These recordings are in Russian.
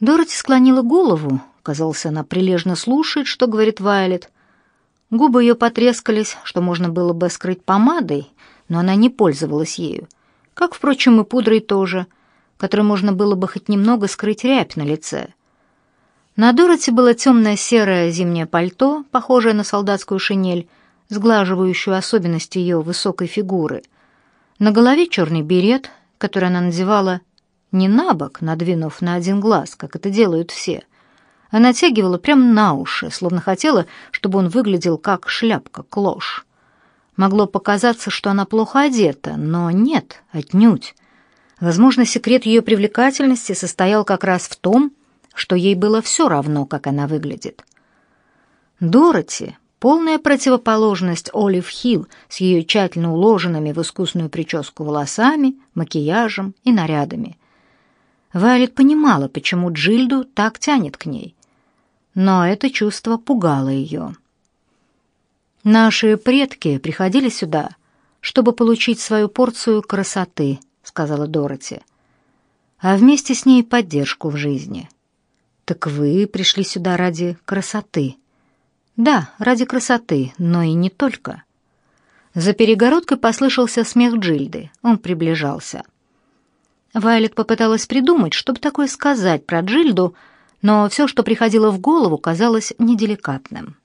Дороти склонила голову. Казалось, она прилежно слушает, что говорит Вайлет. Губы ее потрескались, что можно было бы скрыть помадой, но она не пользовалась ею. Как, впрочем, и пудрой тоже, которой можно было бы хоть немного скрыть рябь на лице. На Дороти было темное серое зимнее пальто, похожее на солдатскую шинель, сглаживающую особенности ее высокой фигуры. На голове черный берет, который она надевала не на бок, надвинув на один глаз, как это делают все, а натягивала прямо на уши, словно хотела, чтобы он выглядел как шляпка-клош. Могло показаться, что она плохо одета, но нет, отнюдь. Возможно, секрет ее привлекательности состоял как раз в том, что ей было все равно, как она выглядит. Дороти, полная противоположность Олив Хилл с ее тщательно уложенными в искусную прическу волосами, макияжем и нарядами. Вайлет понимала, почему Джильду так тянет к ней но это чувство пугало ее. «Наши предки приходили сюда, чтобы получить свою порцию красоты», — сказала Дороти, «а вместе с ней поддержку в жизни». «Так вы пришли сюда ради красоты?» «Да, ради красоты, но и не только». За перегородкой послышался смех Джильды. Он приближался. Вайлет попыталась придумать, чтобы такое сказать про Джильду, но все, что приходило в голову, казалось неделикатным.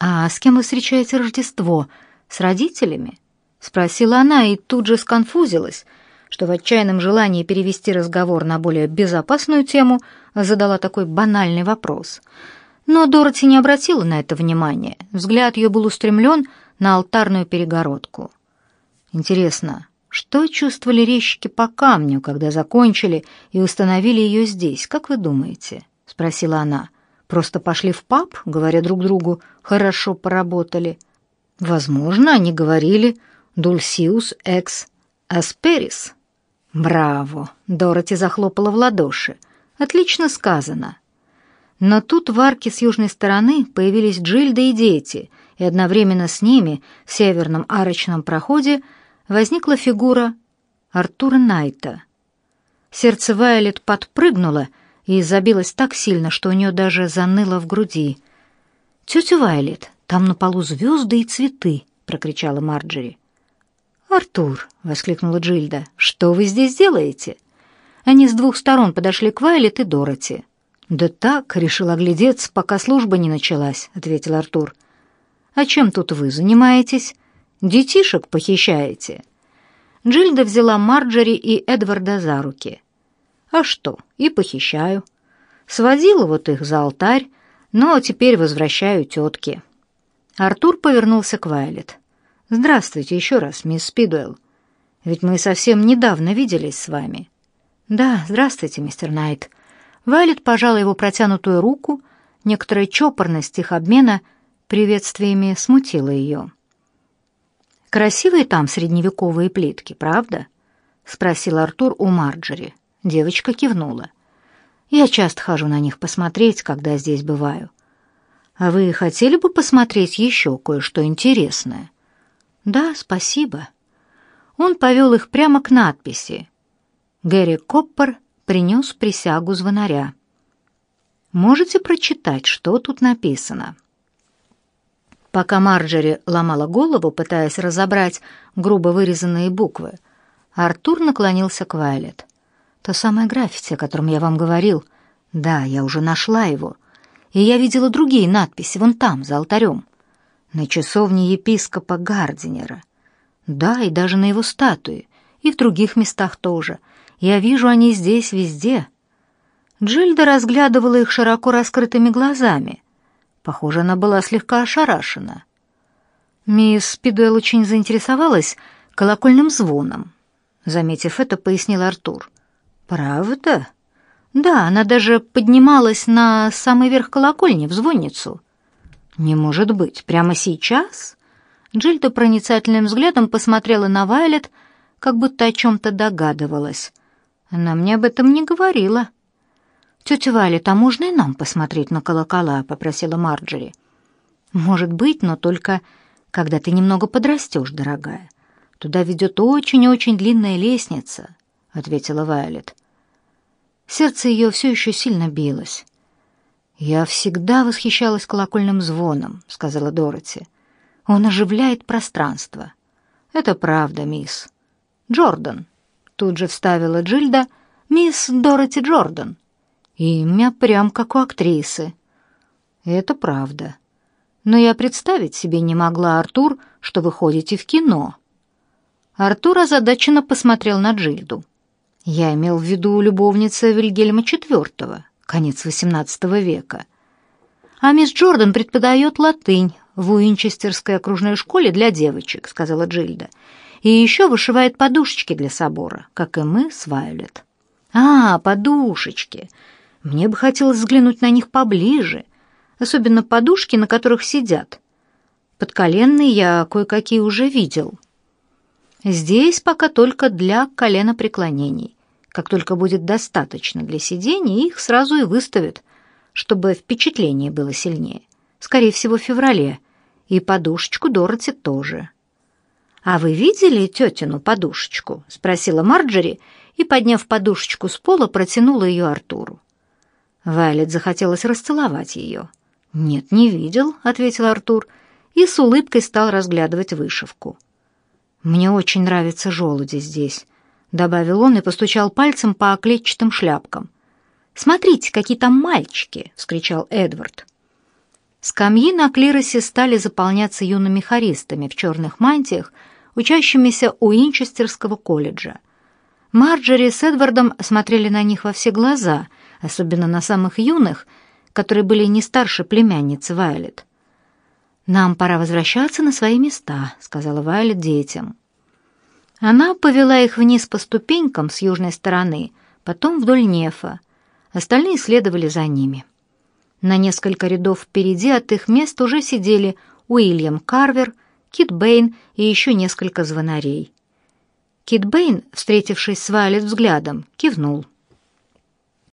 «А с кем вы встречаете Рождество? С родителями?» — спросила она и тут же сконфузилась, что в отчаянном желании перевести разговор на более безопасную тему задала такой банальный вопрос. Но Дороти не обратила на это внимания. Взгляд ее был устремлен на алтарную перегородку. «Интересно, что чувствовали резчики по камню, когда закончили и установили ее здесь, как вы думаете? спросила она. Просто пошли в паб, говоря друг другу: "Хорошо поработали". Возможно, они говорили: "Dulcius ex asperis". Браво, Дороти захлопала в ладоши. Отлично сказано. Но тут в арке с южной стороны появились Джильда и дети, и одновременно с ними в северном арочном проходе возникла фигура Артура Найта. Сердце Вайлет подпрыгнуло и забилось так сильно, что у нее даже заныло в груди. «Тетя Вайлет, там на полу звезды и цветы!» — прокричала Марджери. «Артур!» — воскликнула Джильда. «Что вы здесь делаете?» Они с двух сторон подошли к Вайлет и Дороти. «Да так, решил оглядеться, пока служба не началась», — ответил Артур. «А чем тут вы занимаетесь?» Детишек похищаете?» Джильда взяла Марджери и Эдварда за руки. «А что, и похищаю. Сводила вот их за алтарь, но теперь возвращаю тетке». Артур повернулся к Вайлет. «Здравствуйте еще раз, мисс Спидуэлл. Ведь мы совсем недавно виделись с вами». «Да, здравствуйте, мистер Найт». Вайлет пожала его протянутую руку, некоторая чопорность их обмена приветствиями смутила ее. Красивые там средневековые плитки, правда? спросил Артур у Марджери. Девочка кивнула. Я часто хожу на них посмотреть, когда здесь бываю. А вы хотели бы посмотреть еще кое-что интересное? Да, спасибо. Он повел их прямо к надписи. Гэри Коппер принес присягу звонаря. Можете прочитать, что тут написано? Пока Марджери ломала голову, пытаясь разобрать грубо вырезанные буквы, Артур наклонился к Вайлет. «То самое граффити, о котором я вам говорил. Да, я уже нашла его. И я видела другие надписи вон там, за алтарем. На часовне епископа Гардинера. Да, и даже на его статуе. И в других местах тоже. Я вижу они здесь везде». Джильда разглядывала их широко раскрытыми глазами — Похоже, она была слегка ошарашена. Мисс Спидуэлл очень заинтересовалась колокольным звоном. Заметив это, пояснил Артур. «Правда?» «Да, она даже поднималась на самый верх колокольни, в звонницу». «Не может быть, прямо сейчас?» Джильда проницательным взглядом посмотрела на Вайлет, как будто о чем-то догадывалась. «Она мне об этом не говорила». «Тетя Валя, а можно и нам посмотреть на колокола?» — попросила Марджери. «Может быть, но только когда ты немного подрастешь, дорогая. Туда ведет очень-очень длинная лестница», — ответила Вайлет. Сердце ее все еще сильно билось. «Я всегда восхищалась колокольным звоном», — сказала Дороти. «Он оживляет пространство». «Это правда, мисс». «Джордан», — тут же вставила Джильда, — «мисс Дороти Джордан». Имя прям как у актрисы. Это правда. Но я представить себе не могла, Артур, что вы ходите в кино. Артур озадаченно посмотрел на Джильду. Я имел в виду любовница Вильгельма IV, конец XVIII века. А мисс Джордан преподает латынь в Уинчестерской окружной школе для девочек, сказала Джильда. И еще вышивает подушечки для собора, как и мы с Вайолет. А, подушечки. Мне бы хотелось взглянуть на них поближе, особенно подушки, на которых сидят. Подколенные я кое-какие уже видел. Здесь пока только для коленопреклонений. Как только будет достаточно для сидения, их сразу и выставят, чтобы впечатление было сильнее. Скорее всего, в феврале. И подушечку Дороти тоже. «А вы видели тетину подушечку?» — спросила Марджери и, подняв подушечку с пола, протянула ее Артуру. Вайлет захотелось расцеловать ее. «Нет, не видел», — ответил Артур, и с улыбкой стал разглядывать вышивку. «Мне очень нравятся желуди здесь», — добавил он и постучал пальцем по клетчатым шляпкам. «Смотрите, какие там мальчики!» — вскричал Эдвард. Скамьи на клиросе стали заполняться юными хористами в черных мантиях, учащимися у Инчестерского колледжа. Марджери с Эдвардом смотрели на них во все глаза — особенно на самых юных, которые были не старше племянницы Вайлет. «Нам пора возвращаться на свои места», — сказала Вайлет детям. Она повела их вниз по ступенькам с южной стороны, потом вдоль нефа. Остальные следовали за ними. На несколько рядов впереди от их мест уже сидели Уильям Карвер, Кит Бэйн и еще несколько звонарей. Кит Бэйн, встретившись с Вайлет взглядом, кивнул.